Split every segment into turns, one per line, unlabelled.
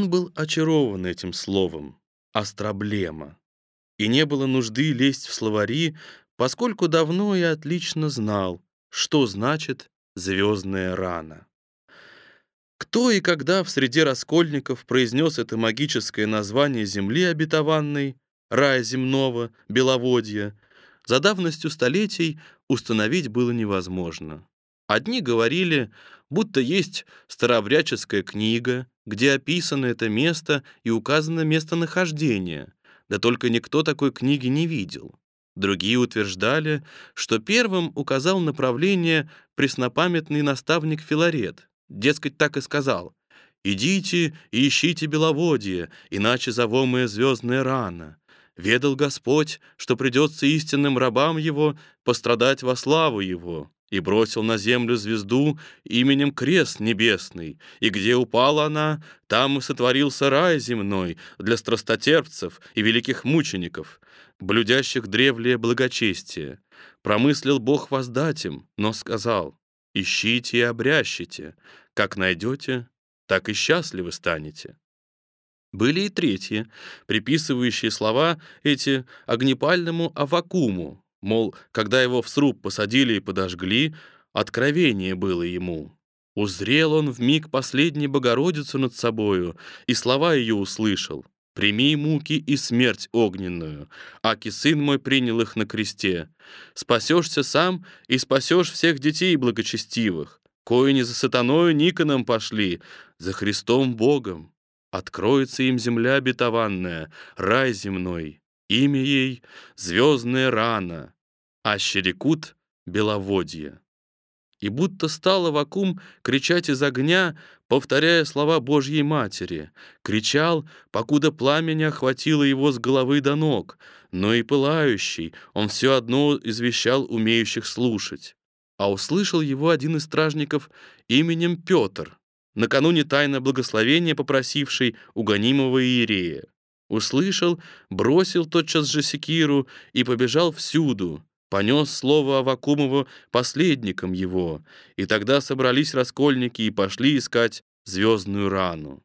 Он был очарован этим словом «астроблема», и не было нужды лезть в словари, поскольку давно и отлично знал, что значит «звездная рана». Кто и когда в среде раскольников произнес это магическое название земли обетованной, рая земного, беловодья, за давностью столетий установить было невозможно. Одни говорили, будто есть старообрядческая книга, где описано это место и указано местонахождение, да только никто такой книги не видел. Другие утверждали, что первым указал направление преснопамятный наставник Филарет, дескать, так и сказал «Идите и ищите беловодье, иначе завомая звездная рана. Ведал Господь, что придется истинным рабам Его пострадать во славу Его, и бросил на землю звезду именем Крест Небесный, и где упала она, там и сотворился рай земной для страстотерпцев и великих мучеников, блюдящих древлее благочестие. Промыслил Бог воздать им, но сказал, «Ищите и обрящите, как найдете, так и счастливы станете». Были и третьи, приписывающие слова эти огнепальному Авакуму, мол, когда его в сруб посадили и подожгли, откровение было ему. Узрел он в миг последней Богородицу над собою, и слова ее услышал. «Прими муки и смерть огненную, аки сын мой принял их на кресте. Спасешься сам и спасешь всех детей благочестивых, кои не за сатаною Никоном пошли, за Христом Богом. Откроется им земля обетованная, рай земной. Имя ей — звездная рана, а Щерекут — беловодье. И будто стало вакуум кричать из огня, повторяя слова Божьей Матери. Кричал, покуда пламя охватило его с головы до ног, но и пылающий он все одно извещал умеющих слушать. А услышал его один из стражников именем Петр — накануне тайно благословения попросивший у гонимого иерея. Услышал, бросил тотчас же секиру и побежал всюду, понес слово Авакумову последникам его, и тогда собрались раскольники и пошли искать звездную рану.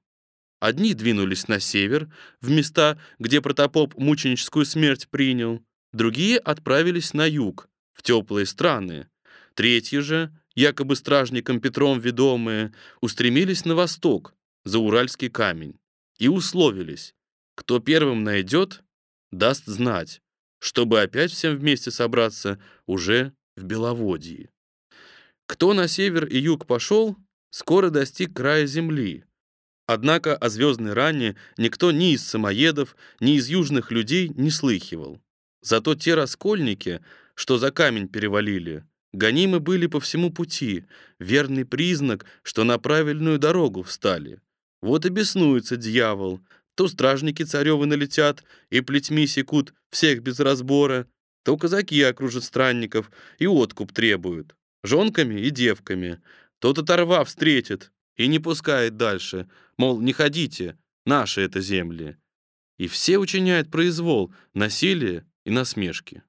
Одни двинулись на север, в места, где протопоп мученическую смерть принял, другие отправились на юг, в теплые страны, третьи же якобы стражником Петром ведомые, устремились на восток, за Уральский камень, и условились, кто первым найдет, даст знать, чтобы опять всем вместе собраться уже в Беловодье. Кто на север и юг пошел, скоро достиг края земли. Однако о звездной ране никто ни из самоедов, ни из южных людей не слыхивал. Зато те раскольники, что за камень перевалили, Гонимы были по всему пути, верный признак, что на правильную дорогу встали. Вот и беснуется дьявол. То стражники царевы налетят и плетьми секут всех без разбора, то казаки окружат странников и откуп требуют, жонками и девками. Тот оторва встретит и не пускает дальше, мол, не ходите, наши это земли. И все учиняют произвол, насилие и насмешки.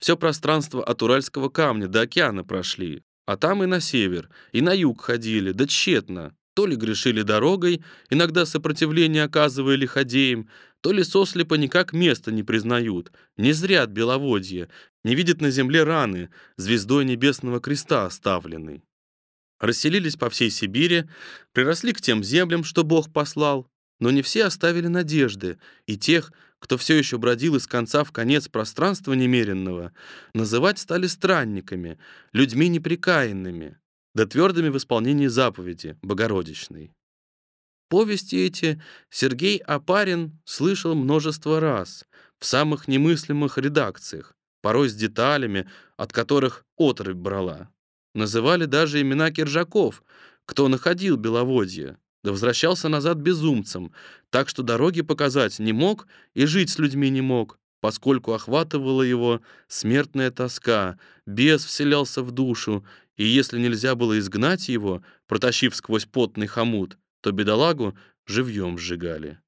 Все пространство от Уральского камня до океана прошли, а там и на север, и на юг ходили, да тщетно. То ли грешили дорогой, иногда сопротивление оказывая лиходеям, то ли сослепо никак места не признают, не зрят беловодье, не видят на земле раны, звездой небесного креста оставленной. Расселились по всей Сибири, приросли к тем землям, что Бог послал, но не все оставили надежды, и тех, кто все еще бродил из конца в конец пространства немеренного, называть стали странниками, людьми неприкаянными, да твердыми в исполнении заповеди Богородичной. Повести эти Сергей Апарин слышал множество раз, в самых немыслимых редакциях, порой с деталями, от которых отрыбь брала. Называли даже имена киржаков, кто находил Беловодье, да возвращался назад безумцем, так что дороги показать не мог и жить с людьми не мог, поскольку охватывала его смертная тоска, бес вселялся в душу, и если нельзя было изгнать его, протащив сквозь потный хомут, то бедолагу живьем сжигали.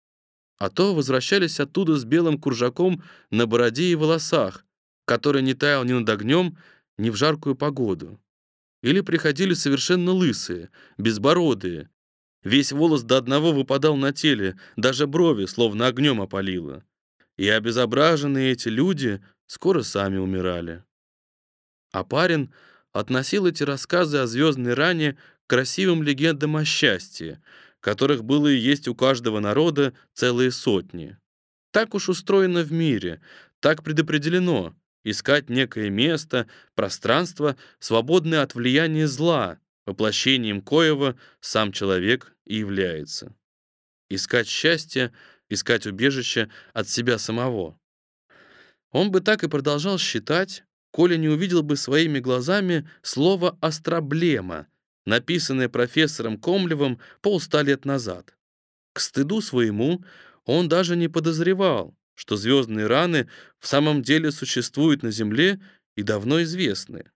А то возвращались оттуда с белым куржаком на бороде и волосах, который не таял ни над огнем, ни в жаркую погоду. Или приходили совершенно лысые, безбородые, Весь волос до одного выпадал на теле, даже брови словно огнем опалило. И обезображенные эти люди скоро сами умирали. А парень относил эти рассказы о звездной ране к красивым легендам о счастье, которых было и есть у каждого народа целые сотни. Так уж устроено в мире, так предопределено искать некое место, пространство, свободное от влияния зла, воплощением коего сам человек и является. Искать счастье, искать убежище от себя самого. Он бы так и продолжал считать, коли не увидел бы своими глазами слово «астроблема», написанное профессором Комлевым полста лет назад. К стыду своему он даже не подозревал, что звездные раны в самом деле существуют на Земле и давно известны.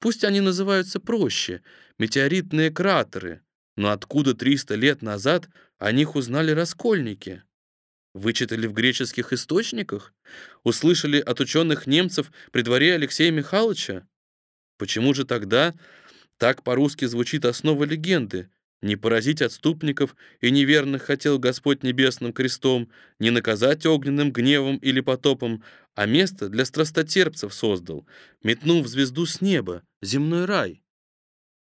Пусть они называются проще — метеоритные кратеры, но откуда 300 лет назад о них узнали раскольники? Вычитали в греческих источниках? Услышали от ученых немцев при дворе Алексея Михайловича? Почему же тогда так по-русски звучит основа легенды? Не поразить отступников и неверных хотел Господь небесным крестом, не наказать огненным гневом или потопом, а место для страстотерпцев создал, метнув звезду с неба, земной рай.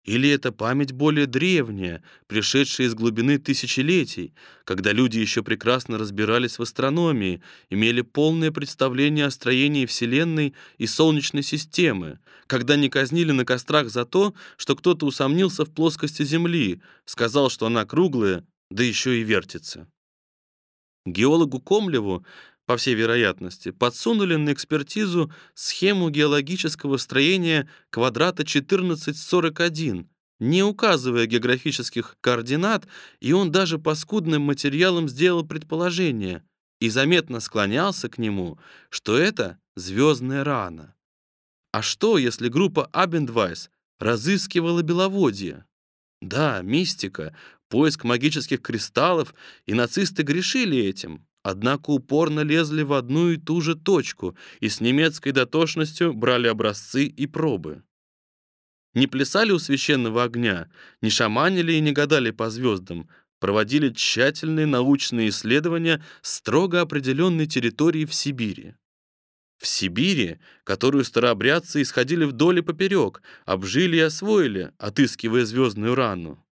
Или это память более древняя, пришедшая из глубины тысячелетий, когда люди еще прекрасно разбирались в астрономии, имели полное представление о строении Вселенной и Солнечной системы, когда не казнили на кострах за то, что кто-то усомнился в плоскости Земли, сказал, что она круглая, да еще и вертится. Геологу Комлеву по всей вероятности, подсунули на экспертизу схему геологического строения квадрата 1441, не указывая географических координат, и он даже по скудным материалам сделал предположение и заметно склонялся к нему, что это звездная рана. А что, если группа Абендвайс разыскивала беловодье? Да, мистика, поиск магических кристаллов, и нацисты грешили этим однако упорно лезли в одну и ту же точку и с немецкой дотошностью брали образцы и пробы. Не плясали у священного огня, не шаманили и не гадали по звездам, проводили тщательные научные исследования строго определенной территории в Сибири. В Сибири, которую старообрядцы исходили вдоль и поперек, обжили и освоили, отыскивая звездную рану.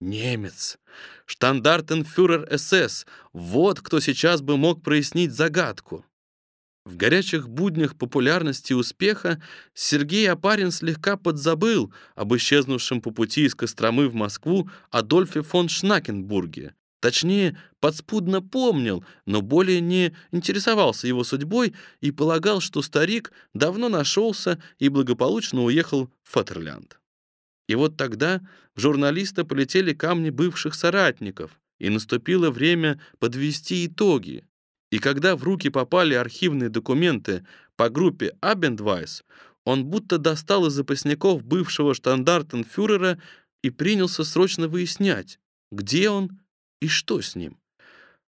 Немец. Штандартенфюрер СС. Вот кто сейчас бы мог прояснить загадку. В горячих буднях популярности и успеха Сергей Апарин слегка подзабыл об исчезнувшем по пути из Костромы в Москву Адольфе фон Шнакенбурге. Точнее, подспудно помнил, но более не интересовался его судьбой и полагал, что старик давно нашелся и благополучно уехал в Фатерлянд. И вот тогда в журналиста полетели камни бывших соратников, и наступило время подвести итоги. И когда в руки попали архивные документы по группе Абендвайс, он будто достал из запасников бывшего штандартенфюрера и принялся срочно выяснять, где он и что с ним.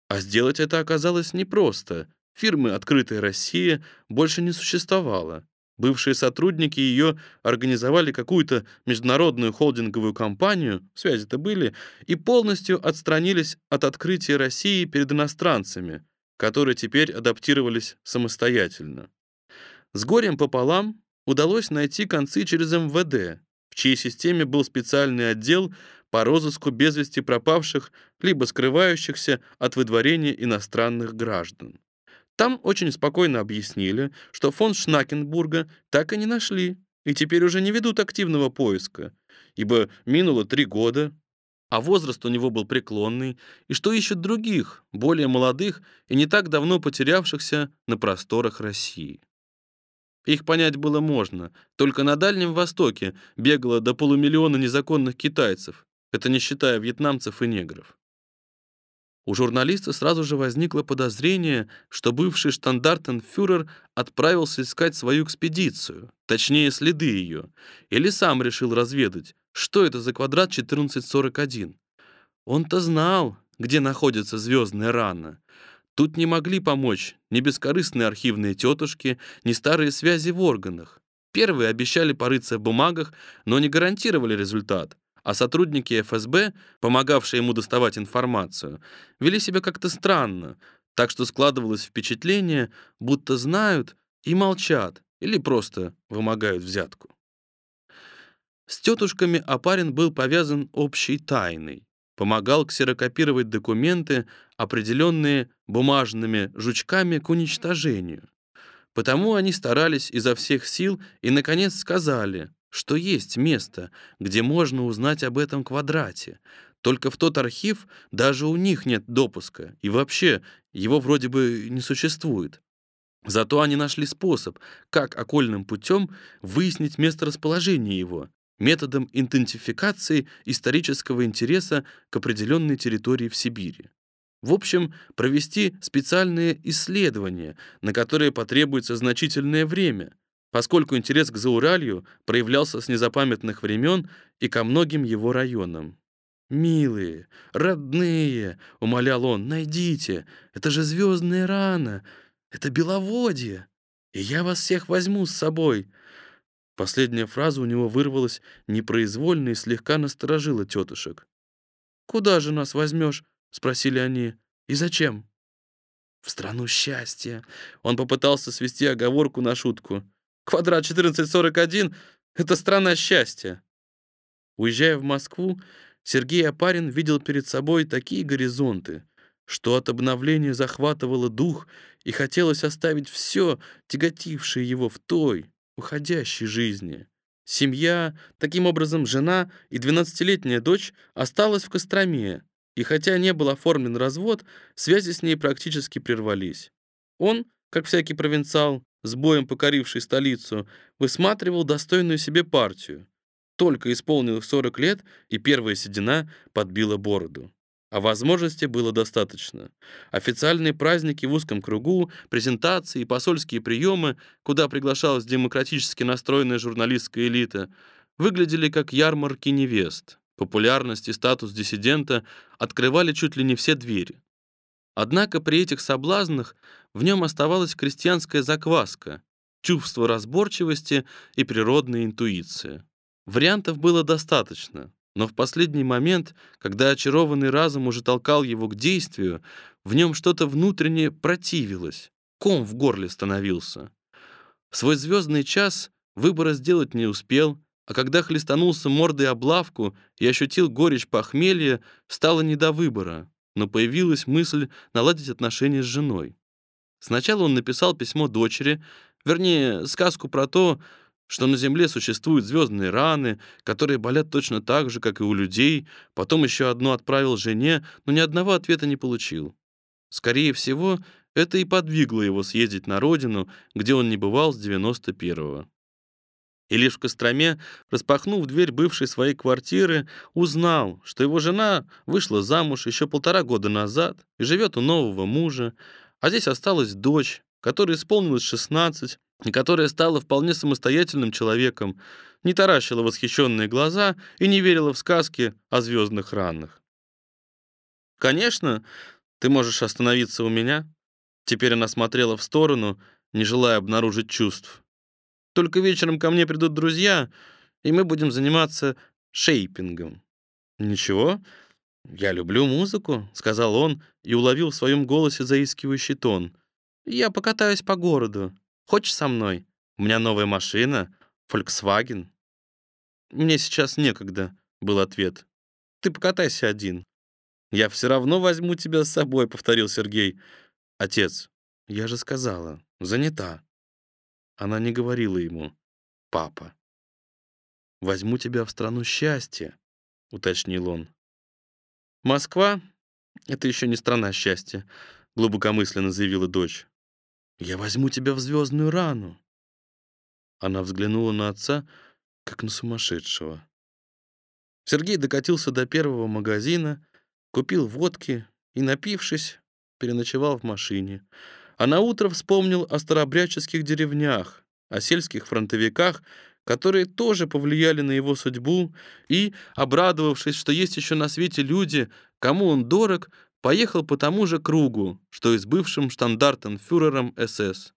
А сделать это оказалось непросто. Фирмы «Открытая Россия» больше не существовало. Бывшие сотрудники ее организовали какую-то международную холдинговую компанию, связи-то были, и полностью отстранились от открытия России перед иностранцами, которые теперь адаптировались самостоятельно. С горем пополам удалось найти концы через МВД, в чьей системе был специальный отдел по розыску без вести пропавших либо скрывающихся от выдворения иностранных граждан. Там очень спокойно объяснили, что фон Шнакенбурга так и не нашли, и теперь уже не ведут активного поиска, ибо минуло три года, а возраст у него был преклонный, и что ищут других, более молодых и не так давно потерявшихся на просторах России. Их понять было можно, только на Дальнем Востоке бегало до полумиллиона незаконных китайцев, это не считая вьетнамцев и негров. У журналиста сразу же возникло подозрение, что бывший штандартенфюрер отправился искать свою экспедицию, точнее следы ее, или сам решил разведать, что это за квадрат 1441. Он-то знал, где находится звездная рана. Тут не могли помочь ни бескорыстные архивные тетушки, ни старые связи в органах. Первые обещали порыться в бумагах, но не гарантировали результат, а сотрудники ФСБ, помогавшие ему доставать информацию, вели себя как-то странно, так что складывалось впечатление, будто знают и молчат, или просто вымогают взятку. С тетушками Апарин был повязан общей тайной, помогал ксерокопировать документы, определенные бумажными жучками к уничтожению. Потому они старались изо всех сил и, наконец, сказали, что есть место, где можно узнать об этом квадрате. Только в тот архив даже у них нет допуска, и вообще его вроде бы не существует. Зато они нашли способ, как окольным путем выяснить месторасположение его, методом идентификации исторического интереса к определенной территории в Сибири. В общем, провести специальные исследования, на которые потребуется значительное время, поскольку интерес к Зауралью проявлялся с незапамятных времен и ко многим его районам. «Милые, родные», — умолял он, — «найдите, это же звездная рана, это беловодье, и я вас всех возьму с собой». Последняя фраза у него вырвалась непроизвольно и слегка насторожила тетушек. «Куда же нас возьмешь?» — спросили они. «И зачем?» «В страну счастья». Он попытался свести оговорку на шутку. «Квадрат 1441 — это страна счастья». Уезжая в Москву, Сергей Апарин видел перед собой такие горизонты, что от обновления захватывало дух и хотелось оставить все, тяготившее его в той, уходящей жизни. Семья, таким образом жена и 12-летняя дочь осталась в Костроме, и хотя не был оформлен развод, связи с ней практически прервались. Он, как всякий провинциал, с боем покоривший столицу, высматривал достойную себе партию. Только исполнилось 40 лет, и первая седина подбила бороду. А возможностей было достаточно. Официальные праздники в узком кругу, презентации и посольские приемы, куда приглашалась демократически настроенная журналистская элита, выглядели как ярмарки невест. Популярность и статус диссидента открывали чуть ли не все двери. Однако при этих соблазнах в нем оставалась крестьянская закваска, чувство разборчивости и природная интуиция. Вариантов было достаточно, но в последний момент, когда очарованный разум уже толкал его к действию, в нем что-то внутренне противилось, ком в горле становился. В свой звездный час выбора сделать не успел, а когда хлестанулся мордой об лавку и ощутил горечь похмелья, стало не до выбора, но появилась мысль наладить отношения с женой. Сначала он написал письмо дочери, вернее, сказку про то, что на Земле существуют звездные раны, которые болят точно так же, как и у людей, потом еще одно отправил жене, но ни одного ответа не получил. Скорее всего, это и подвигло его съездить на родину, где он не бывал с 91-го. И лишь в Костроме, распахнув дверь бывшей своей квартиры, узнал, что его жена вышла замуж еще полтора года назад и живет у нового мужа, а здесь осталась дочь, которой исполнилось 16, и которая стала вполне самостоятельным человеком, не таращила восхищенные глаза и не верила в сказки о звездных ранах. «Конечно, ты можешь остановиться у меня». Теперь она смотрела в сторону, не желая обнаружить чувств. Только вечером ко мне придут друзья, и мы будем заниматься шейпингом». «Ничего, я люблю музыку», — сказал он и уловил в своем голосе заискивающий тон. «Я покатаюсь по городу. Хочешь со мной? У меня новая машина, Volkswagen». «Мне сейчас некогда», — был ответ. «Ты покатайся один». «Я все равно возьму тебя с собой», — повторил Сергей. «Отец, я же сказала, занята». Она не говорила ему «папа». «Возьму тебя в страну счастья», — уточнил он. «Москва — это еще не страна счастья», — глубокомысленно заявила дочь. «Я возьму тебя в звездную рану». Она взглянула на отца, как на сумасшедшего. Сергей докатился до первого магазина, купил водки и, напившись, переночевал в машине а на утро вспомнил о старобряческих деревнях, о сельских фронтовиках, которые тоже повлияли на его судьбу, и, обрадовавшись, что есть еще на свете люди, кому он дорог, поехал по тому же кругу, что и с бывшим штандартенфюрером СС.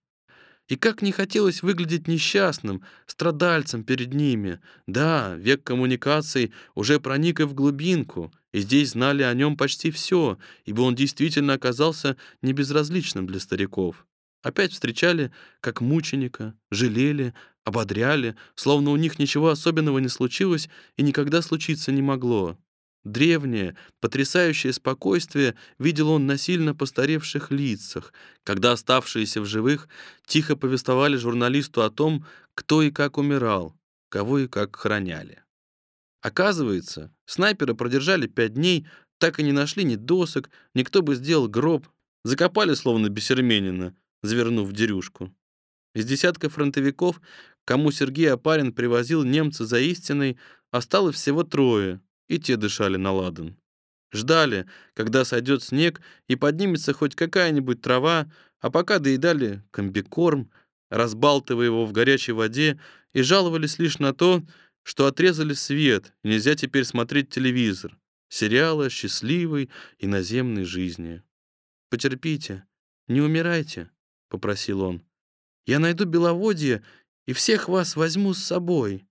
И как не хотелось выглядеть несчастным, страдальцем перед ними. Да, век коммуникаций уже проник и в глубинку, и здесь знали о нем почти все, ибо он действительно оказался небезразличным для стариков. Опять встречали как мученика, жалели, ободряли, словно у них ничего особенного не случилось и никогда случиться не могло. Древнее, потрясающее спокойствие видел он на сильно постаревших лицах, когда оставшиеся в живых тихо повествовали журналисту о том, кто и как умирал, кого и как храняли. Оказывается, снайперы продержали пять дней, так и не нашли ни досок, никто бы сделал гроб, закопали словно бесерменина, завернув дерюшку. Из десятка фронтовиков, кому Сергей Апарин привозил немца за истиной, осталось всего трое — и те дышали на ладан. Ждали, когда сойдет снег и поднимется хоть какая-нибудь трава, а пока доедали комбикорм, разбалтывая его в горячей воде, и жаловались лишь на то, что отрезали свет, и нельзя теперь смотреть телевизор, сериалы о счастливой и наземной жизни. «Потерпите, не умирайте», — попросил он. «Я найду беловодье и всех вас возьму с собой».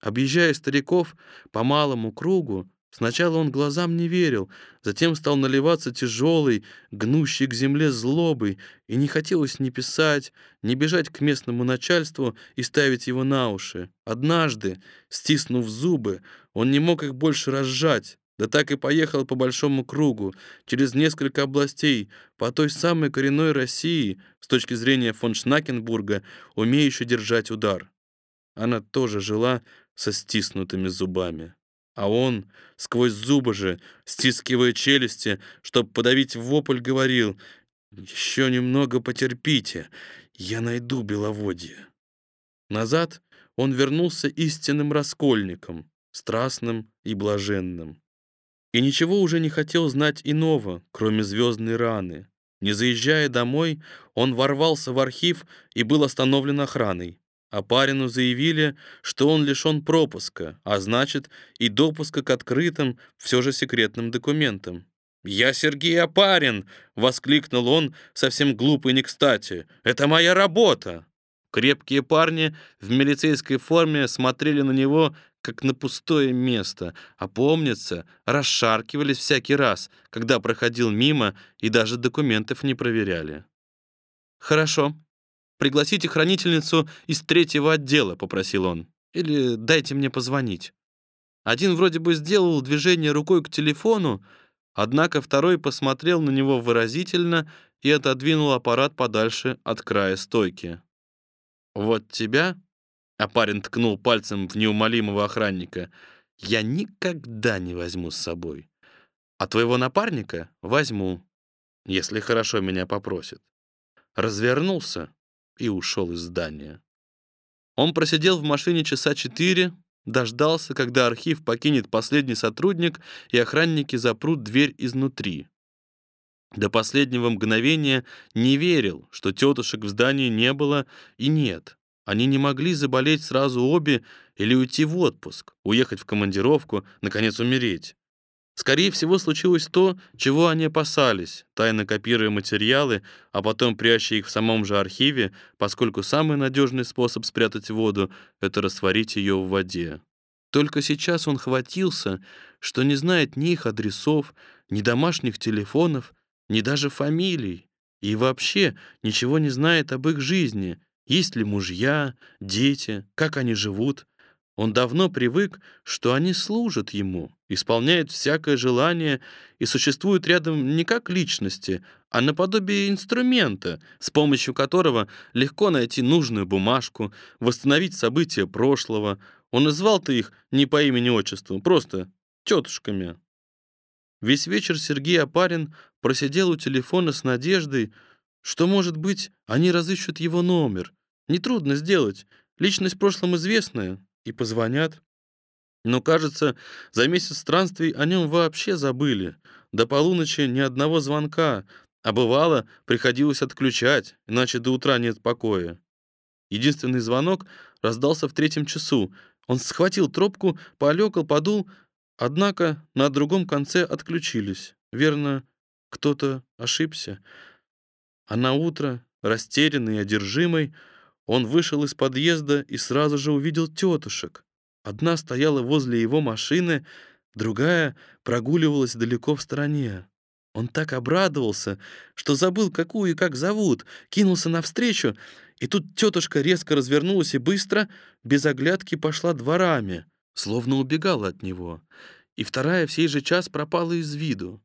Объезжая стариков по малому кругу, сначала он глазам не верил, затем стал наливаться тяжелой, гнущей к земле злобой, и не хотелось ни писать, ни бежать к местному начальству и ставить его на уши. Однажды, стиснув зубы, он не мог их больше разжать, да так и поехал по большому кругу, через несколько областей, по той самой коренной России, с точки зрения фон Шнакенбурга, умеющей держать удар. Она тоже жила со стиснутыми зубами. А он, сквозь зубы же, стискивая челюсти, чтобы подавить вопль, говорил «Еще немного потерпите, я найду беловодье». Назад он вернулся истинным раскольником, страстным и блаженным. И ничего уже не хотел знать иного, кроме звездной раны. Не заезжая домой, он ворвался в архив и был остановлен охраной. А парину заявили, что он лишен пропуска, а значит и допуска к открытым, все же секретным документам. «Я Сергей Апарин!» — воскликнул он, совсем глупо и не кстати. «Это моя работа!» Крепкие парни в милицейской форме смотрели на него, как на пустое место, а помнится, расшаркивались всякий раз, когда проходил мимо и даже документов не проверяли. «Хорошо», «Пригласите хранительницу из третьего отдела», — попросил он. «Или дайте мне позвонить». Один вроде бы сделал движение рукой к телефону, однако второй посмотрел на него выразительно и отодвинул аппарат подальше от края стойки. «Вот тебя», — а парень ткнул пальцем в неумолимого охранника, «я никогда не возьму с собой. А твоего напарника возьму, если хорошо меня попросит». Развернулся и ушел из здания. Он просидел в машине часа четыре, дождался, когда архив покинет последний сотрудник и охранники запрут дверь изнутри. До последнего мгновения не верил, что тетушек в здании не было и нет. Они не могли заболеть сразу обе или уйти в отпуск, уехать в командировку, наконец умереть. Скорее всего, случилось то, чего они опасались, тайно копируя материалы, а потом пряча их в самом же архиве, поскольку самый надежный способ спрятать воду — это растворить ее в воде. Только сейчас он хватился, что не знает ни их адресов, ни домашних телефонов, ни даже фамилий, и вообще ничего не знает об их жизни, есть ли мужья, дети, как они живут. Он давно привык, что они служат ему, исполняют всякое желание и существуют рядом не как личности, а наподобие инструмента, с помощью которого легко найти нужную бумажку, восстановить события прошлого. Он назвал-то их не по имени-отчеству, просто тетушками. Весь вечер Сергей Апарин просидел у телефона с надеждой, что, может быть, они разыщут его номер. Нетрудно сделать, личность в прошлом известная, и позвонят. Но, кажется, за месяц странствий о нем вообще забыли. До полуночи ни одного звонка, а бывало, приходилось отключать, иначе до утра нет покоя. Единственный звонок раздался в третьем часу. Он схватил трубку, полёкал, подул, однако на другом конце отключились. Верно, кто-то ошибся. А на утро растерянный и одержимый, он вышел из подъезда и сразу же увидел тетушек. Одна стояла возле его машины, другая прогуливалась далеко в стороне. Он так обрадовался, что забыл, какую и как зовут, кинулся навстречу, и тут тетушка резко развернулась и быстро, без оглядки, пошла дворами, словно убегала от него, и вторая в сей же час пропала из виду.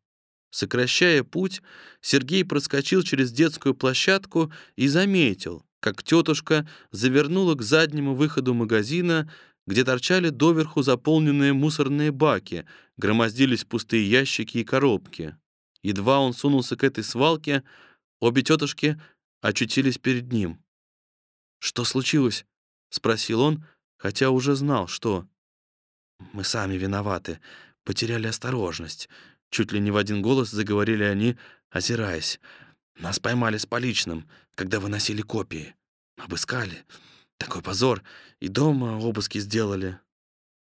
Сокращая путь, Сергей проскочил через детскую площадку и заметил, как тетушка завернула к заднему выходу магазина, где торчали доверху заполненные мусорные баки, громоздились пустые ящики и коробки. Едва он сунулся к этой свалке, обе тетушки очутились перед ним. «Что случилось?» — спросил он, хотя уже знал, что. «Мы сами виноваты, потеряли осторожность», — чуть ли не в один голос заговорили они, озираясь. «Нас поймали с поличным, когда выносили копии. Обыскали. Такой позор. И дома обыски сделали».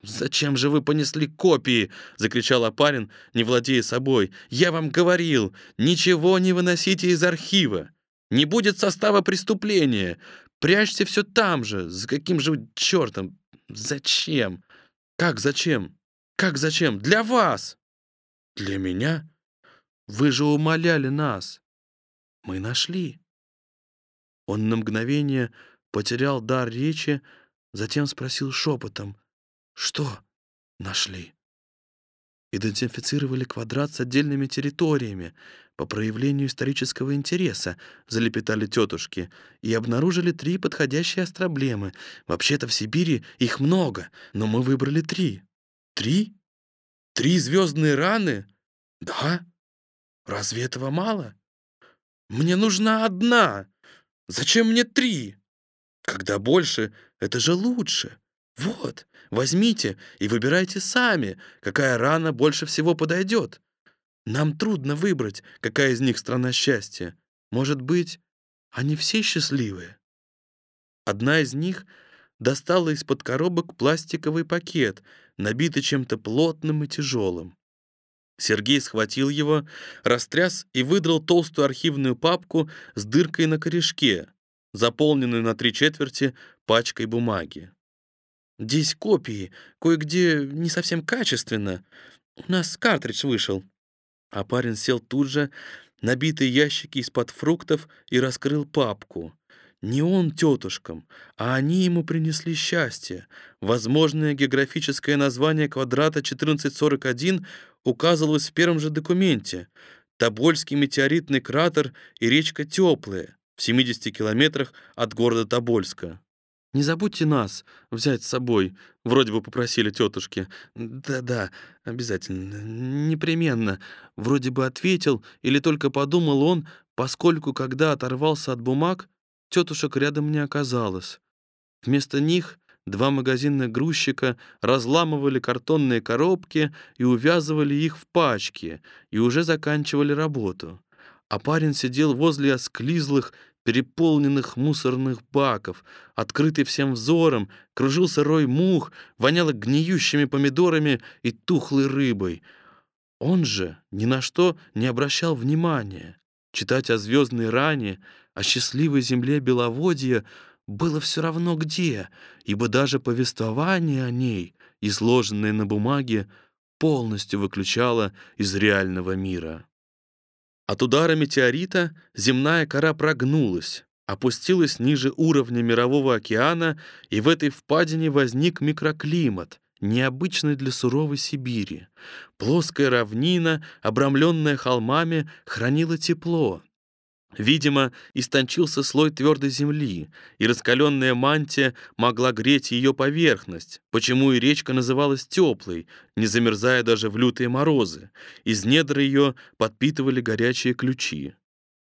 «Зачем же вы понесли копии?» — закричал Апарин, не владея собой. «Я вам говорил, ничего не выносите из архива. Не будет состава преступления. Прячьте все там же. За каким же чертом? Зачем? Как зачем? Как зачем? Для вас! Для меня? Вы же умоляли нас. Мы нашли. Он на мгновение потерял дар речи, затем спросил шепотом, что нашли? Идентифицировали квадрат с отдельными территориями, по проявлению исторического интереса, залепетали тетушки, и обнаружили три подходящие астроблемы. Вообще-то в Сибири их много, но мы выбрали три. Три? Три звездные раны? Да. Разве этого мало? Мне нужна одна. Зачем мне три? Когда больше, это же лучше. Вот, возьмите и выбирайте сами, какая рана больше всего подойдет. Нам трудно выбрать, какая из них страна счастья. Может быть, они все счастливые? Одна из них достала из-под коробок пластиковый пакет, набитый чем-то плотным и тяжелым. Сергей схватил его, растряс и выдрал толстую архивную папку с дыркой на корешке, заполненную на три четверти пачкой бумаги. «Здесь копии, кое-где не совсем качественно. У нас картридж вышел. А парень сел тут же, набитые ящики из-под фруктов, и раскрыл папку. Не он тетушкам, а они ему принесли счастье. Возможное географическое название квадрата 1441 указывалось в первом же документе. Тобольский метеоритный кратер и речка Теплая в 70 километрах от города Тобольска. «Не забудьте нас взять с собой», — вроде бы попросили тетушки. «Да-да, обязательно, непременно», — вроде бы ответил или только подумал он, поскольку, когда оторвался от бумаг, тетушек рядом не оказалось. Вместо них два магазинных грузчика разламывали картонные коробки и увязывали их в пачки, и уже заканчивали работу. А парень сидел возле осклизлых переполненных мусорных баков. Открытый всем взором, кружился рой мух, воняло гниющими помидорами и тухлой рыбой. Он же ни на что не обращал внимания. Читать о звездной ране, о счастливой земле Беловодья было все равно где, ибо даже повествование о ней, изложенное на бумаге, полностью выключало из реального мира. От удара метеорита земная кора прогнулась, опустилась ниже уровня мирового океана, и в этой впадине возник микроклимат, необычный для суровой Сибири. Плоская равнина, обрамленная холмами, хранила тепло, Видимо, истончился слой твердой земли, и раскаленная мантия могла греть ее поверхность, почему и речка называлась теплой, не замерзая даже в лютые морозы. Из недр ее подпитывали горячие ключи.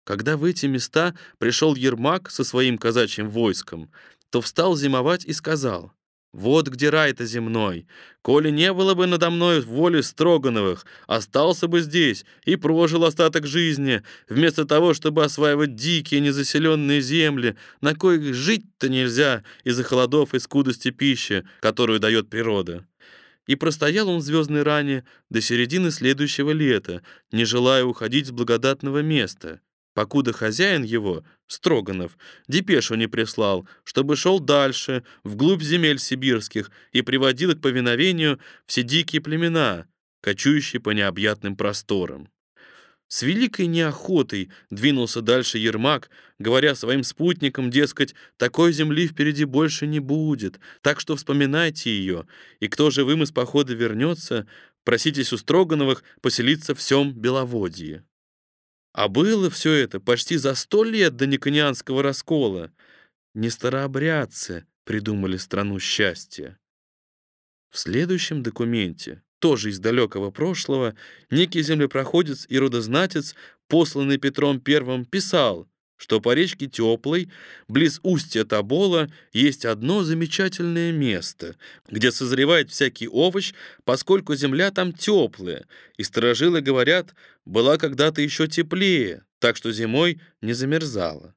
Когда в эти места пришел Ермак со своим казачьим войском, то встал зимовать и сказал, вот где рай-то земной. Коли не было бы надо мной воли Строгановых, остался бы здесь и прожил остаток жизни, вместо того, чтобы осваивать дикие незаселенные земли, на коих жить-то нельзя из-за холодов и скудости пищи, которую дает природа. И простоял он в звездной ране до середины следующего лета, не желая уходить с благодатного места. Покуда хозяин его, Строганов, депешу не прислал, чтобы шел дальше, вглубь земель сибирских, и приводил к повиновению все дикие племена, кочующие по необъятным просторам. С великой неохотой двинулся дальше Ермак, говоря своим спутникам, дескать, такой земли впереди больше не будет, так что вспоминайте ее, и кто живым из похода вернется, проситесь у Строгановых поселиться в всем Беловодье. А было все это почти за сто лет до Никонианского раскола. Не старообрядцы придумали страну счастья. В следующем документе, тоже из далекого прошлого, некий землепроходец и родознатец, посланный Петром I, писал, что по речке Теплой, близ устья Тобола, есть одно замечательное место, где созревает всякий овощ, поскольку земля там теплая, и сторожилы говорят, была когда-то еще теплее, так что зимой не замерзала.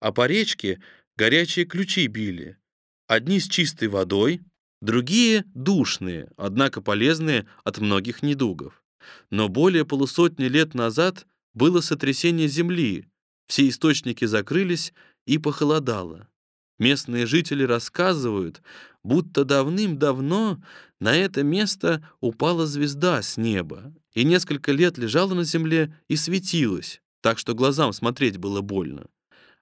А по речке горячие ключи били, одни с чистой водой, другие душные, однако полезные от многих недугов. Но более полусотни лет назад было сотрясение земли, все источники закрылись и похолодало. Местные жители рассказывают, будто давным-давно на это место упала звезда с неба и несколько лет лежала на земле и светилась, так что глазам смотреть было больно.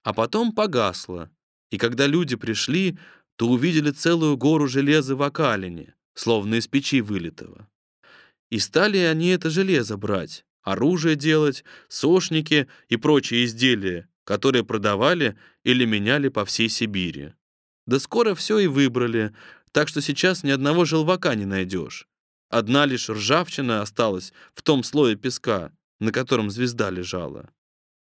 А потом погасла, и когда люди пришли, то увидели целую гору железа в окалине, словно из печи вылитого. И стали они это железо брать, оружие делать, сошники и прочие изделия, которые продавали или меняли по всей Сибири. Да скоро все и выбрали, так что сейчас ни одного желвака не найдешь. Одна лишь ржавчина осталась в том слое песка, на котором звезда лежала.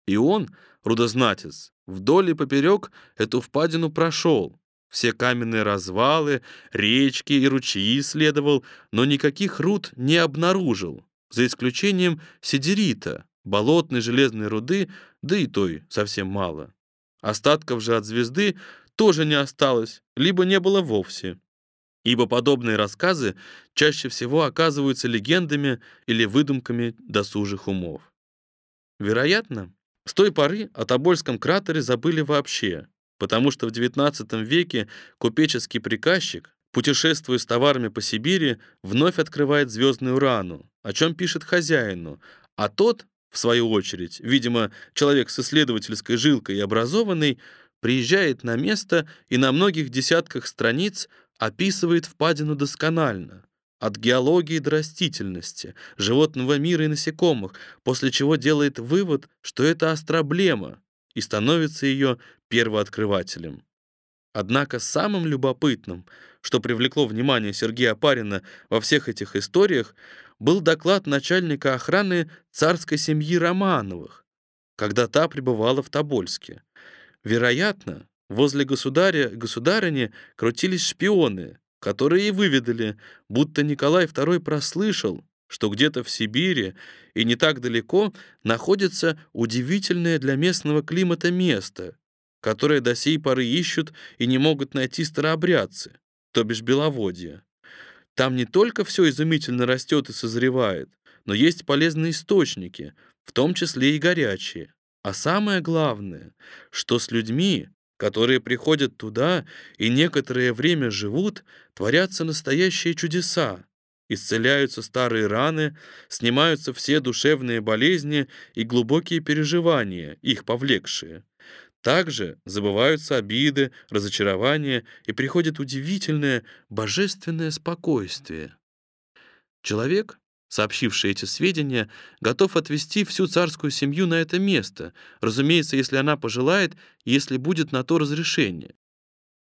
И он, рудознатец, вдоль и поперек эту впадину прошел. Все каменные развалы, речки и ручьи исследовал, но никаких руд не обнаружил за исключением сидерита, болотной железной руды, да и той совсем мало. Остатков же от звезды тоже не осталось, либо не было вовсе. Ибо подобные рассказы чаще всего оказываются легендами или выдумками досужих умов. Вероятно, с той поры о Тобольском кратере забыли вообще, потому что в XIX веке купеческий приказчик, путешествуя с товарами по Сибири, вновь открывает звездную рану, о чем пишет хозяину, а тот, в свою очередь, видимо, человек с исследовательской жилкой и образованный, приезжает на место и на многих десятках страниц описывает впадину досконально, от геологии до растительности, животного мира и насекомых, после чего делает вывод, что это астроблема, и становится ее первооткрывателем. Однако самым любопытным, что привлекло внимание Сергея Апарина во всех этих историях, был доклад начальника охраны царской семьи Романовых, когда та пребывала в Тобольске. Вероятно, возле государя государыни крутились шпионы, которые и выведали, будто Николай II прослышал, что где-то в Сибири и не так далеко находится удивительное для местного климата место, которое до сей поры ищут и не могут найти старообрядцы, то бишь беловодье. Там не только все изумительно растет и созревает, но есть полезные источники, в том числе и горячие. А самое главное, что с людьми, которые приходят туда и некоторое время живут, творятся настоящие чудеса. Исцеляются старые раны, снимаются все душевные болезни и глубокие переживания, их повлекшие. Также забываются обиды, разочарования, и приходит удивительное божественное спокойствие. Человек, сообщивший эти сведения, готов отвести всю царскую семью на это место, разумеется, если она пожелает, если будет на то разрешение.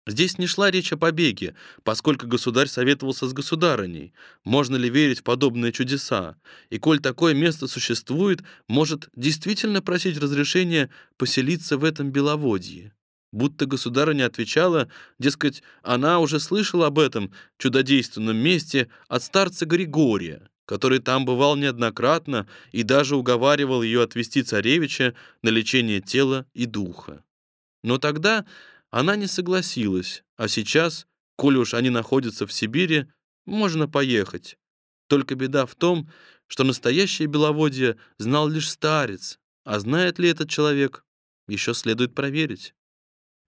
Здесь не шла речь о побеге, поскольку государь советовался с государыней. Можно ли верить в подобные чудеса? И коль такое место существует, может действительно просить разрешения поселиться в этом Беловодье? Будто государыня отвечала, дескать, она уже слышала об этом чудодейственном месте от старца Григория, который там бывал неоднократно и даже уговаривал ее отвести царевича на лечение тела и духа. Но тогда она не согласилась, а сейчас, коли уж они находятся в Сибири, можно поехать. Только беда в том, что настоящее беловодье знал лишь старец, А знает ли этот человек, еще следует проверить.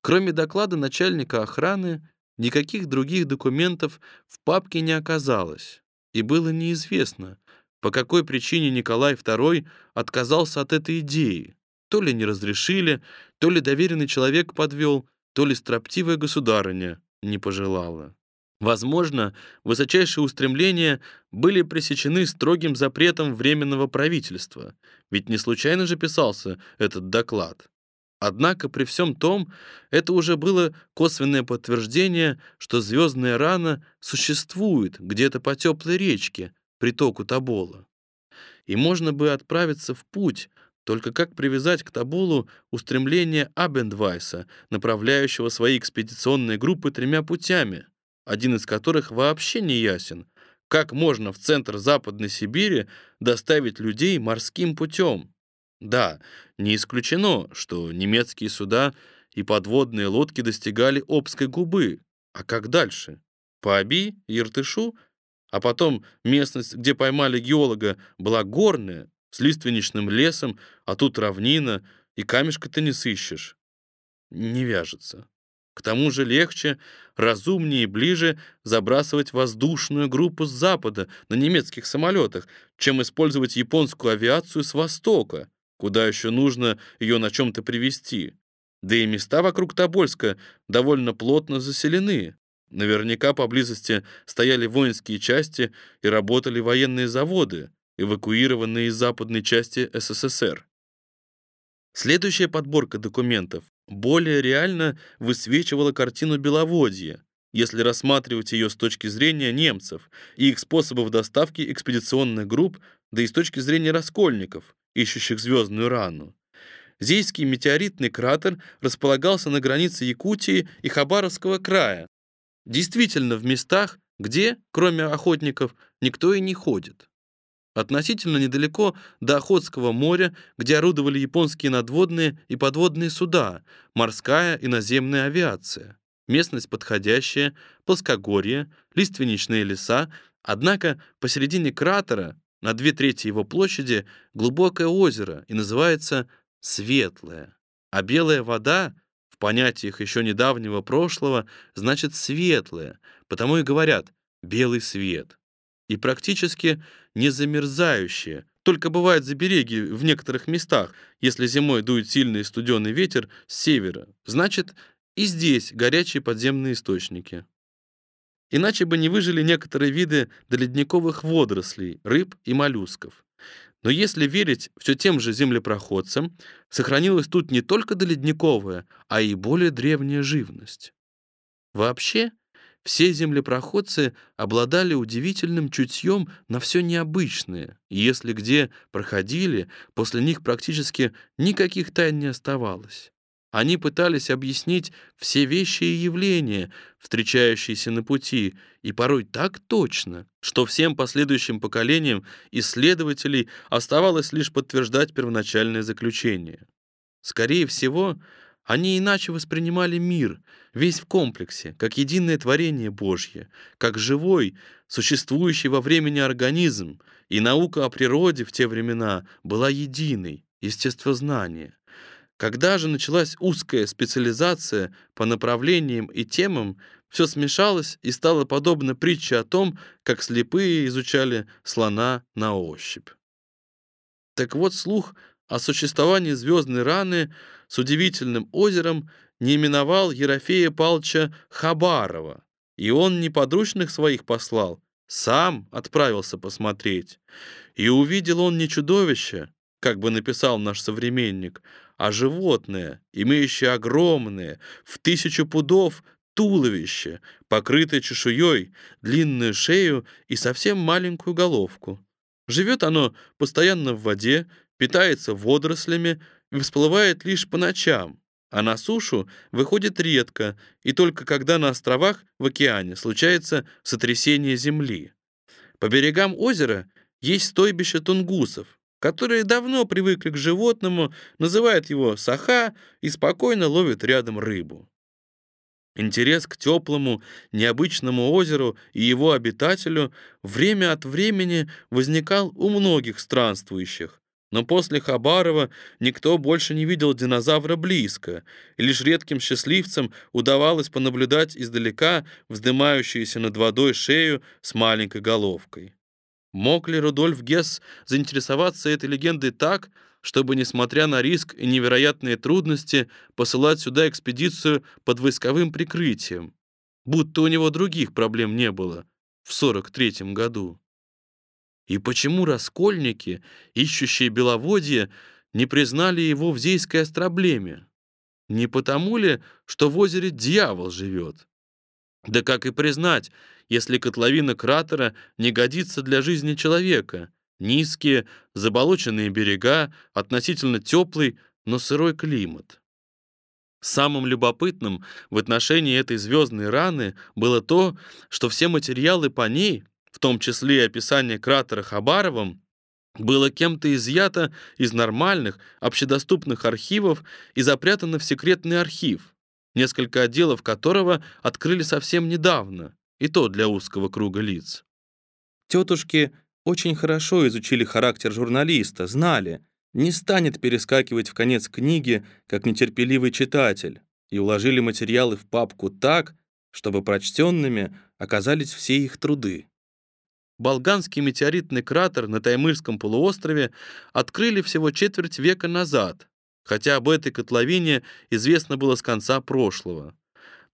Кроме доклада начальника охраны, никаких других документов в папке не оказалось, и было неизвестно, по какой причине Николай II отказался от этой идеи. То ли не разрешили, то ли доверенный человек подвел, то ли строптивая государыня не пожелала. Возможно, высочайшие устремления были пресечены строгим запретом Временного правительства, ведь не случайно же писался этот доклад. Однако при всем том, это уже было косвенное подтверждение, что звездная рана существует где-то по теплой речке, притоку Тобола. И можно бы отправиться в путь, только как привязать к Тоболу устремление Абендвайса, направляющего свои экспедиционные группы тремя путями, один из которых вообще не ясен. Как можно в центр Западной Сибири доставить людей морским путем? Да, не исключено, что немецкие суда и подводные лодки достигали Обской губы. А как дальше? По Оби, Иртышу? А потом местность, где поймали геолога, была горная, с лиственничным лесом, а тут равнина, и камешка ты не сыщешь. Не вяжется. К тому же легче, разумнее и ближе забрасывать воздушную группу с запада на немецких самолетах, чем использовать японскую авиацию с востока куда еще нужно ее на чем-то привести. Да и места вокруг Тобольска довольно плотно заселены. Наверняка поблизости стояли воинские части и работали военные заводы, эвакуированные из западной части СССР. Следующая подборка документов более реально высвечивала картину Беловодья, если рассматривать ее с точки зрения немцев и их способов доставки экспедиционных групп, да и с точки зрения раскольников, ищущих звездную рану. Зейский метеоритный кратер располагался на границе Якутии и Хабаровского края. Действительно, в местах, где, кроме охотников, никто и не ходит. Относительно недалеко до Охотского моря, где орудовали японские надводные и подводные суда, морская и наземная авиация. Местность подходящая, плоскогорье, лиственничные леса, однако посередине кратера на две трети его площади глубокое озеро и называется Светлое. А белая вода в понятиях еще недавнего прошлого значит светлая, потому и говорят белый свет. И практически не замерзающее, только бывает забереги в некоторых местах, если зимой дует сильный студеный ветер с севера. Значит, и здесь горячие подземные источники. Иначе бы не выжили некоторые виды доледниковых водорослей, рыб и моллюсков. Но если верить все тем же землепроходцам, сохранилась тут не только доледниковая, а и более древняя живность. Вообще, все землепроходцы обладали удивительным чутьем на все необычное, и если где проходили, после них практически никаких тайн не оставалось. Они пытались объяснить все вещи и явления, встречающиеся на пути, и порой так точно, что всем последующим поколениям исследователей оставалось лишь подтверждать первоначальное заключение. Скорее всего, они иначе воспринимали мир, весь в комплексе, как единое творение Божье, как живой, существующий во времени организм, и наука о природе в те времена была единой, естествознание. Когда же началась узкая специализация по направлениям и темам, все смешалось и стало подобно притче о том, как слепые изучали слона на ощупь. Так вот, слух о существовании звездной раны с удивительным озером не именовал Ерофея Палча Хабарова, и он не подручных своих послал, сам отправился посмотреть. И увидел он не чудовище, как бы написал наш современник, а животное, имеющее огромное, в тысячу пудов туловище, покрытое чешуей, длинную шею и совсем маленькую головку. Живет оно постоянно в воде, питается водорослями и всплывает лишь по ночам, а на сушу выходит редко, и только когда на островах в океане случается сотрясение земли. По берегам озера есть стойбище тунгусов, которые давно привыкли к животному, называют его саха и спокойно ловят рядом рыбу. Интерес к теплому, необычному озеру и его обитателю время от времени возникал у многих странствующих, Но после Хабарова никто больше не видел динозавра близко, и лишь редким счастливцам удавалось понаблюдать издалека вздымающуюся над водой шею с маленькой головкой. Мог ли Рудольф Гесс заинтересоваться этой легендой так, чтобы, несмотря на риск и невероятные трудности, посылать сюда экспедицию под войсковым прикрытием, будто у него других проблем не было в 43 году? И почему раскольники, ищущие беловодье, не признали его в Зейской остроблеме? Не потому ли, что в озере дьявол живет? Да как и признать, если котловина кратера не годится для жизни человека? Низкие, заболоченные берега, относительно теплый, но сырой климат. Самым любопытным в отношении этой звездной раны было то, что все материалы по ней, в том числе и описание кратера Хабаровым, было кем-то изъято из нормальных, общедоступных архивов и запрятано в секретный архив, несколько отделов которого открыли совсем недавно, и то для узкого круга лиц. Тетушки очень хорошо изучили характер журналиста, знали, не станет перескакивать в конец книги, как нетерпеливый читатель, и уложили материалы в папку так, чтобы прочтенными оказались все их труды. Болганский метеоритный кратер на Таймырском полуострове открыли всего четверть века назад, хотя об этой котловине известно было с конца прошлого.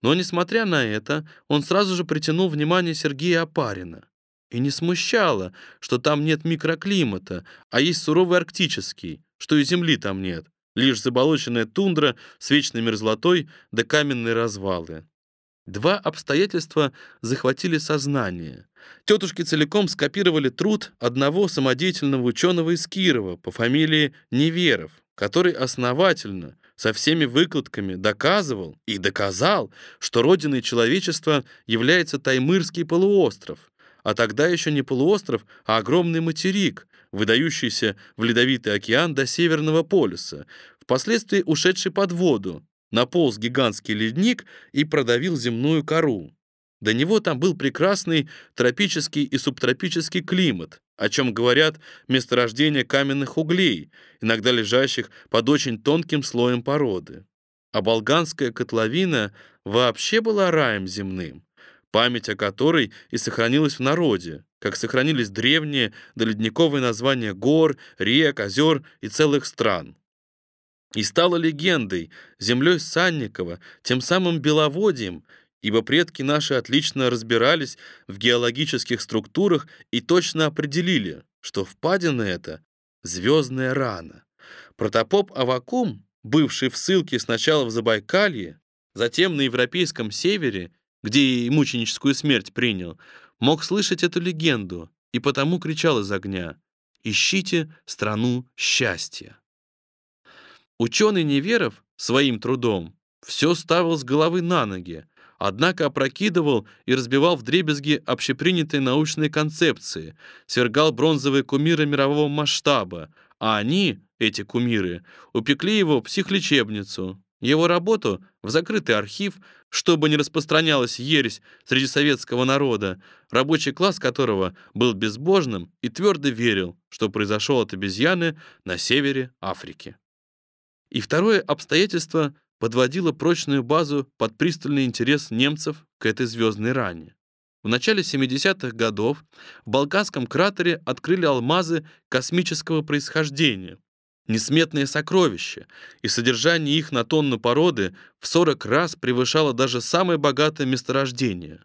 Но, несмотря на это, он сразу же притянул внимание Сергея Апарина. И не смущало, что там нет микроклимата, а есть суровый арктический, что и земли там нет, лишь заболоченная тундра с вечной мерзлотой да каменные развалы. Два обстоятельства захватили сознание. Тетушки целиком скопировали труд одного самодеятельного ученого из Кирова по фамилии Неверов, который основательно, со всеми выкладками доказывал и доказал, что родиной человечества является Таймырский полуостров, а тогда еще не полуостров, а огромный материк, выдающийся в ледовитый океан до Северного полюса, впоследствии ушедший под воду, наполз гигантский ледник и продавил земную кору. До него там был прекрасный тропический и субтропический климат, о чем говорят месторождения каменных углей, иногда лежащих под очень тонким слоем породы. А болганская котловина вообще была раем земным, память о которой и сохранилась в народе, как сохранились древние доледниковые названия гор, рек, озер и целых стран и стала легендой, землей Санникова, тем самым Беловодьем, ибо предки наши отлично разбирались в геологических структурах и точно определили, что впадина эта — звездная рана. Протопоп Авакум, бывший в ссылке сначала в Забайкалье, затем на Европейском севере, где и мученическую смерть принял, мог слышать эту легенду и потому кричал из огня «Ищите страну счастья». Ученый Неверов своим трудом все ставил с головы на ноги, однако опрокидывал и разбивал вдребезги общепринятые научные концепции, свергал бронзовые кумиры мирового масштаба, а они, эти кумиры, упекли его в психлечебницу, его работу в закрытый архив, чтобы не распространялась ересь среди советского народа, рабочий класс которого был безбожным и твердо верил, что произошел от обезьяны на севере Африки. И второе обстоятельство подводило прочную базу под пристальный интерес немцев к этой звездной ране. В начале 70-х годов в Балканском кратере открыли алмазы космического происхождения, несметные сокровища, и содержание их на тонну породы в 40 раз превышало даже самое богатое месторождение.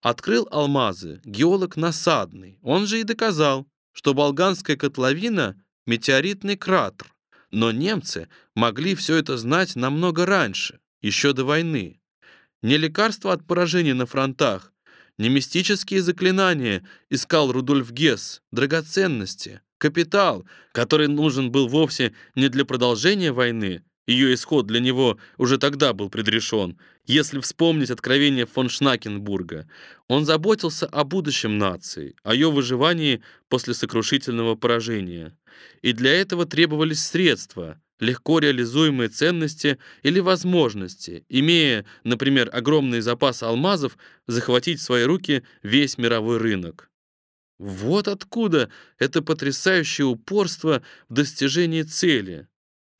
Открыл алмазы геолог Насадный, он же и доказал, что Болганская котловина — метеоритный кратер, но немцы могли все это знать намного раньше, еще до войны. Не лекарство от поражений на фронтах, не мистические заклинания искал Рудольф Гесс, драгоценности, капитал, который нужен был вовсе не для продолжения войны, ее исход для него уже тогда был предрешен. Если вспомнить откровение фон Шнакенбурга, он заботился о будущем нации, о ее выживании после сокрушительного поражения. И для этого требовались средства, легко реализуемые ценности или возможности, имея, например, огромный запас алмазов, захватить в свои руки весь мировой рынок. Вот откуда это потрясающее упорство в достижении цели.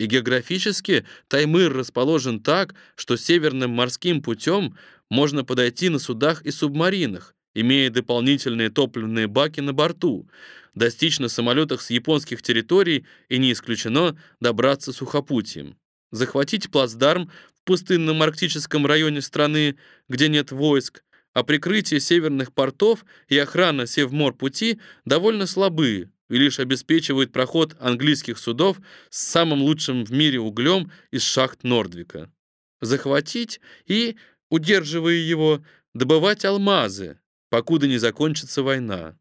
И географически Таймыр расположен так, что северным морским путем можно подойти на судах и субмаринах, имея дополнительные топливные баки на борту, достичь на самолетах с японских территорий и не исключено добраться сухопутием. Захватить плацдарм в пустынном арктическом районе страны, где нет войск, а прикрытие северных портов и охрана Севморпути довольно слабые и лишь обеспечивают проход английских судов с самым лучшим в мире углем из шахт Нордвика. Захватить и, удерживая его, добывать алмазы, покуда не закончится война.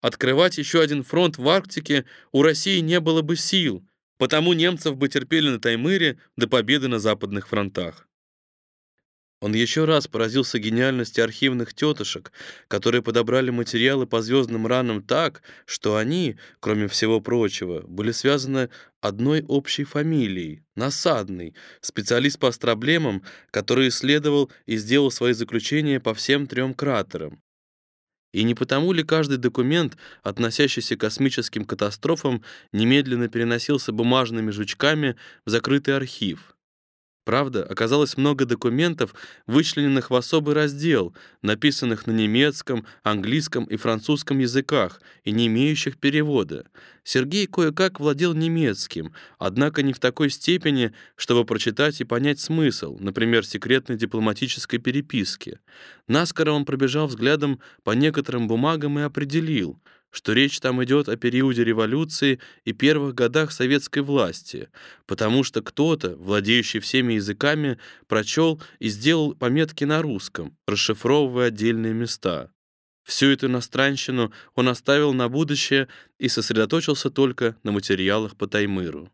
Открывать еще один фронт в Арктике у России не было бы сил, потому немцев бы терпели на Таймыре до победы на западных фронтах. Он еще раз поразился гениальности архивных тетушек, которые подобрали материалы по звездным ранам так, что они, кроме всего прочего, были связаны одной общей фамилией — Насадный, специалист по астроблемам, который исследовал и сделал свои заключения по всем трем кратерам. И не потому ли каждый документ, относящийся к космическим катастрофам, немедленно переносился бумажными жучками в закрытый архив? Правда, оказалось много документов, вычлененных в особый раздел, написанных на немецком, английском и французском языках и не имеющих перевода. Сергей кое-как владел немецким, однако не в такой степени, чтобы прочитать и понять смысл, например, секретной дипломатической переписки. Наскоро он пробежал взглядом по некоторым бумагам и определил — что речь там идет о периоде революции и первых годах советской власти, потому что кто-то, владеющий всеми языками, прочел и сделал пометки на русском, расшифровывая отдельные места. Всю эту иностранщину он оставил на будущее и сосредоточился только на материалах по Таймыру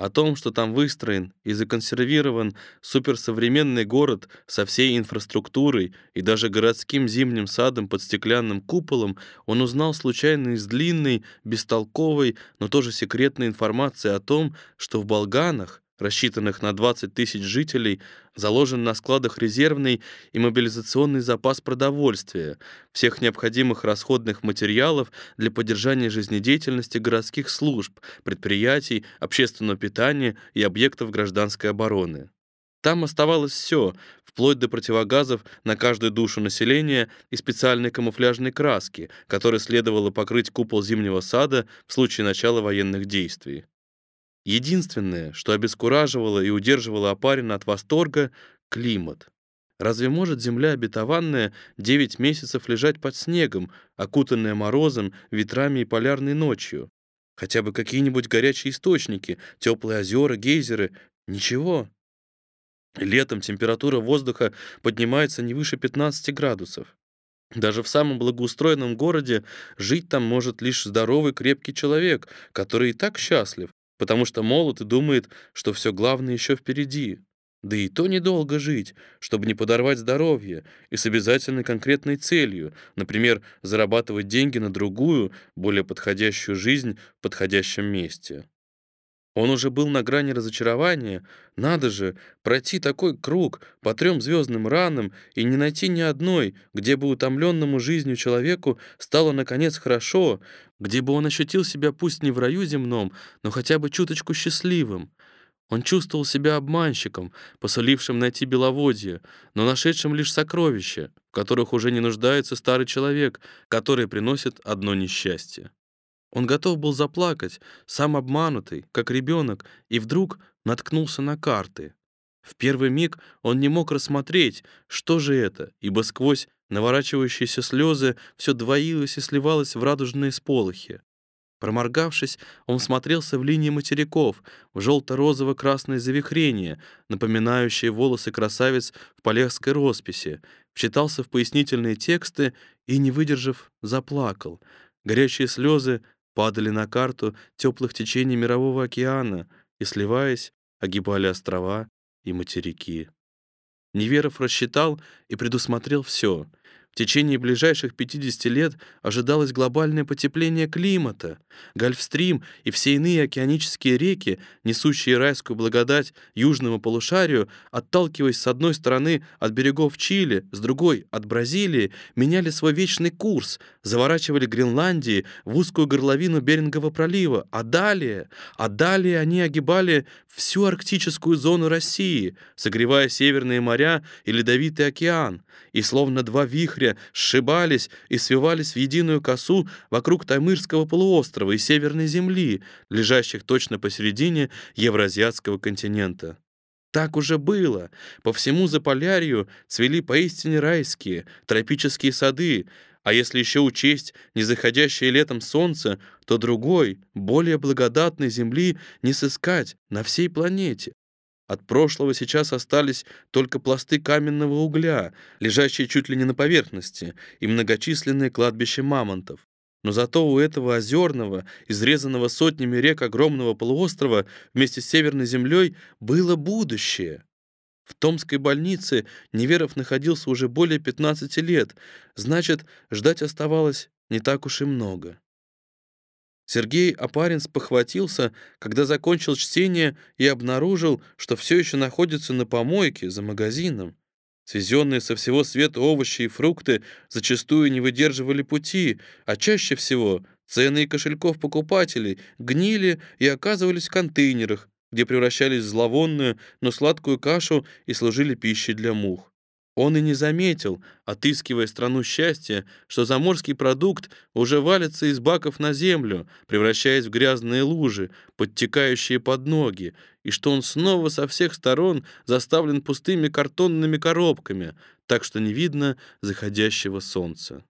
о том, что там выстроен и законсервирован суперсовременный город со всей инфраструктурой и даже городским зимним садом под стеклянным куполом, он узнал случайно из длинной, бестолковой, но тоже секретной информации о том, что в Болганах рассчитанных на 20 тысяч жителей, заложен на складах резервный и мобилизационный запас продовольствия, всех необходимых расходных материалов для поддержания жизнедеятельности городских служб, предприятий, общественного питания и объектов гражданской обороны. Там оставалось все, вплоть до противогазов на каждую душу населения и специальной камуфляжной краски, которой следовало покрыть купол зимнего сада в случае начала военных действий. Единственное, что обескураживало и удерживало Апарина от восторга — климат. Разве может земля обетованная девять месяцев лежать под снегом, окутанная морозом, ветрами и полярной ночью? Хотя бы какие-нибудь горячие источники, теплые озера, гейзеры — ничего. Летом температура воздуха поднимается не выше 15 градусов. Даже в самом благоустроенном городе жить там может лишь здоровый крепкий человек, который и так счастлив, потому что молод и думает, что все главное еще впереди. Да и то недолго жить, чтобы не подорвать здоровье, и с обязательной конкретной целью, например, зарабатывать деньги на другую, более подходящую жизнь в подходящем месте. Он уже был на грани разочарования. Надо же, пройти такой круг по трем звездным ранам и не найти ни одной, где бы утомленному жизнью человеку стало, наконец, хорошо, где бы он ощутил себя пусть не в раю земном, но хотя бы чуточку счастливым. Он чувствовал себя обманщиком, посолившим найти беловодье, но нашедшим лишь сокровища, в которых уже не нуждается старый человек, который приносит одно несчастье. Он готов был заплакать, сам обманутый, как ребенок, и вдруг наткнулся на карты. В первый миг он не мог рассмотреть, что же это, ибо сквозь наворачивающиеся слезы все двоилось и сливалось в радужные сполохи. Проморгавшись, он смотрелся в линии материков, в желто-розово-красное завихрение, напоминающее волосы красавиц в полесской росписи, вчитался в пояснительные тексты и, не выдержав, заплакал. Горячие слезы падали на карту теплых течений Мирового океана и, сливаясь, огибали острова и материки. Неверов рассчитал и предусмотрел все. В течение ближайших 50 лет ожидалось глобальное потепление климата. Гольфстрим и все иные океанические реки, несущие райскую благодать южному полушарию, отталкиваясь с одной стороны от берегов Чили, с другой — от Бразилии, меняли свой вечный курс, заворачивали Гренландии в узкую горловину Берингового пролива, а далее, а далее они огибали всю арктическую зону России, согревая северные моря и ледовитый океан, и словно два вихря сшибались и свивались в единую косу вокруг Таймырского полуострова и Северной Земли, лежащих точно посередине Евразиатского континента. Так уже было. По всему Заполярью цвели поистине райские, тропические сады, а если еще учесть незаходящее летом солнце, то другой, более благодатной земли не сыскать на всей планете. От прошлого сейчас остались только пласты каменного угля, лежащие чуть ли не на поверхности, и многочисленные кладбища мамонтов. Но зато у этого озерного, изрезанного сотнями рек огромного полуострова вместе с Северной землей было будущее. В Томской больнице Неверов находился уже более 15 лет, значит, ждать оставалось не так уж и много. Сергей Апарин спохватился, когда закончил чтение и обнаружил, что все еще находится на помойке за магазином. Свезенные со всего света овощи и фрукты зачастую не выдерживали пути, а чаще всего цены и кошельков покупателей гнили и оказывались в контейнерах, где превращались в зловонную, но сладкую кашу и служили пищей для мух. Он и не заметил, отыскивая страну счастья, что заморский продукт уже валится из баков на землю, превращаясь в грязные лужи, подтекающие под ноги, и что он снова со всех сторон заставлен пустыми картонными коробками, так что не видно заходящего солнца.